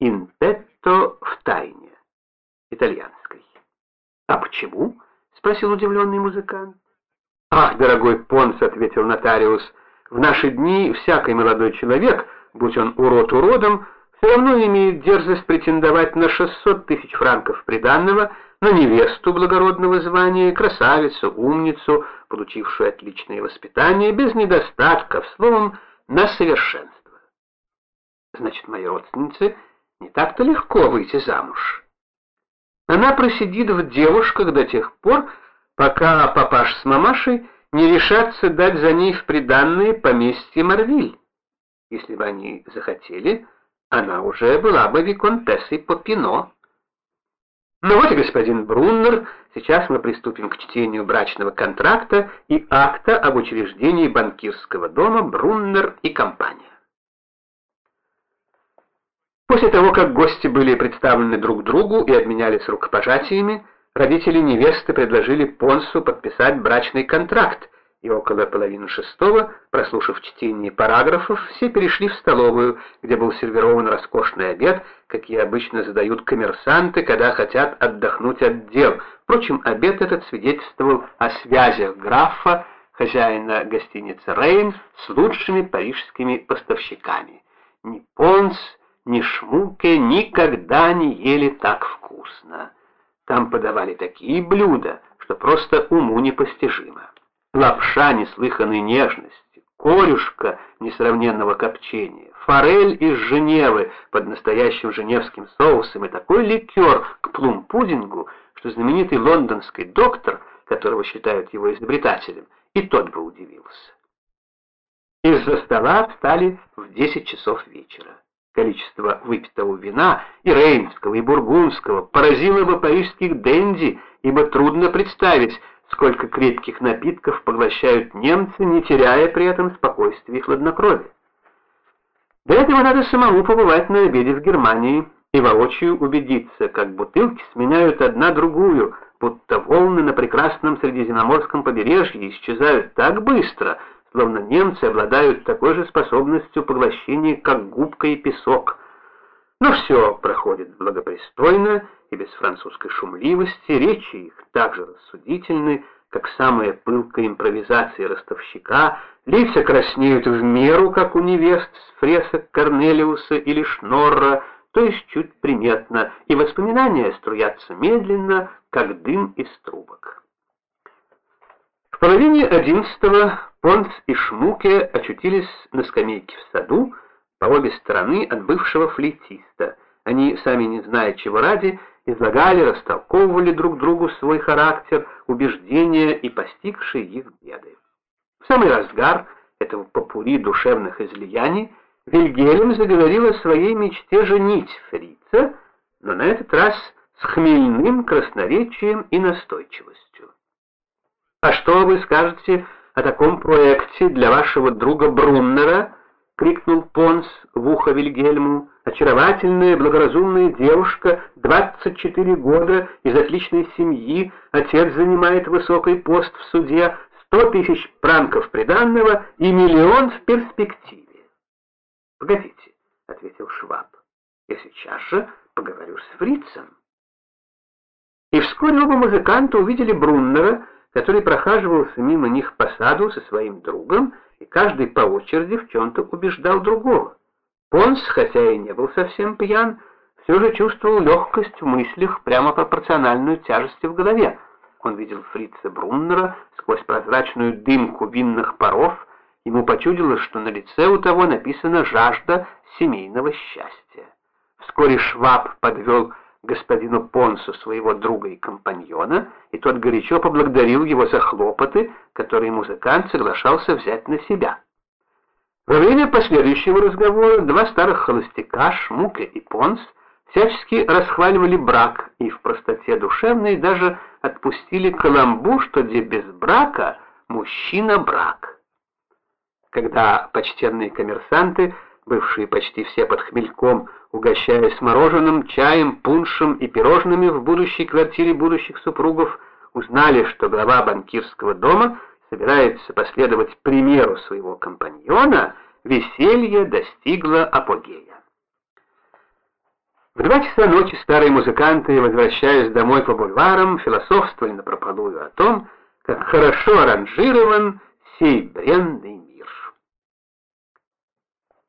«in petto» в тайне, итальянской. «А почему?» — спросил удивленный музыкант. «Ах, дорогой Понс», — ответил нотариус, — «в наши дни всякий молодой человек, будь он урод уродом, все равно имеет дерзость претендовать на 600 тысяч франков приданного, на невесту благородного звания, красавицу, умницу, получившую отличное воспитание, без недостатков, словом, на совершенство. Значит, моей родственнице не так-то легко выйти замуж. Она просидит в девушках до тех пор, пока папаш с мамашей не решатся дать за ней в приданное поместье Марвиль. Если бы они захотели, она уже была бы виконтессой Попино. Ну вот и господин Бруннер, сейчас мы приступим к чтению брачного контракта и акта об учреждении банкирского дома Бруннер и компания. После того, как гости были представлены друг другу и обменялись рукопожатиями, родители невесты предложили Понсу подписать брачный контракт, и около половины шестого, прослушав чтение параграфов, все перешли в столовую, где был сервирован роскошный обед, какие обычно задают коммерсанты, когда хотят отдохнуть от дел. Впрочем, обед этот свидетельствовал о связях графа, хозяина гостиницы «Рейн», с лучшими парижскими поставщиками. Ни Понс, ни Шмуке никогда не ели так вкусно. Там подавали такие блюда, что просто уму непостижимо. Лапша неслыханной нежности, корюшка несравненного копчения, форель из Женевы под настоящим женевским соусом и такой ликер к плум-пудингу, что знаменитый лондонский доктор, которого считают его изобретателем, и тот бы удивился. Из-за стола встали в 10 часов вечера. Количество выпитого вина, и рейнского, и бургундского, поразило бы парижских денди, ибо трудно представить, сколько крепких напитков поглощают немцы, не теряя при этом спокойствия и хладнокровия. Для этого надо самому побывать на обеде в Германии и воочию убедиться, как бутылки сменяют одна другую, будто волны на прекрасном Средиземноморском побережье исчезают так быстро, словно немцы обладают такой же способностью поглощения, как губка и песок. Но все проходит благопристойно и без французской шумливости, речи их так же рассудительны, как самая пылкая импровизация ростовщика, лица краснеют в меру, как у невест с фресок Корнелиуса или Шнорра, то есть чуть приметно, и воспоминания струятся медленно, как дым из трубок. Половине одиннадцатого Понс и Шмуке очутились на скамейке в саду по обе стороны от бывшего флейтиста. Они, сами не зная чего ради, излагали, растолковывали друг другу свой характер, убеждения и постигшие их беды. В самый разгар этого попури душевных излияний Вильгельм заговорил о своей мечте женить фрица, но на этот раз с хмельным красноречием и настойчивостью. «А что вы скажете о таком проекте для вашего друга Бруннера?» — крикнул Понс в ухо Вильгельму. «Очаровательная, благоразумная девушка, 24 года, из отличной семьи, отец занимает высокий пост в суде, 100 тысяч франков приданного и миллион в перспективе». «Погодите», — ответил Шваб, — «я сейчас же поговорю с фрицем». И вскоре оба музыканта увидели Бруннера, который прохаживался мимо них по саду со своим другом, и каждый по очереди в чем-то убеждал другого. Понс, хотя и не был совсем пьян, все же чувствовал легкость в мыслях, прямо пропорциональную тяжести в голове. Он видел фрица Бруннера сквозь прозрачную дымку винных паров, ему почудилось, что на лице у того написана жажда семейного счастья. Вскоре Шваб подвел господину Понсу своего друга и компаньона, и тот горячо поблагодарил его за хлопоты, которые музыкант соглашался взять на себя. Во время последующего разговора два старых холостяка, Шмуке и Понс, всячески расхваливали брак и в простоте душевной даже отпустили каламбу, что где без брака мужчина брак. Когда почтенные коммерсанты бывшие почти все под хмельком, угощаясь мороженым, чаем, пуншем и пирожными в будущей квартире будущих супругов, узнали, что глава банкирского дома собирается последовать примеру своего компаньона, веселье достигло апогея. В два часа ночи старые музыканты, возвращаясь домой по бульварам, философствовали напропалую о том, как хорошо аранжирован сей бренный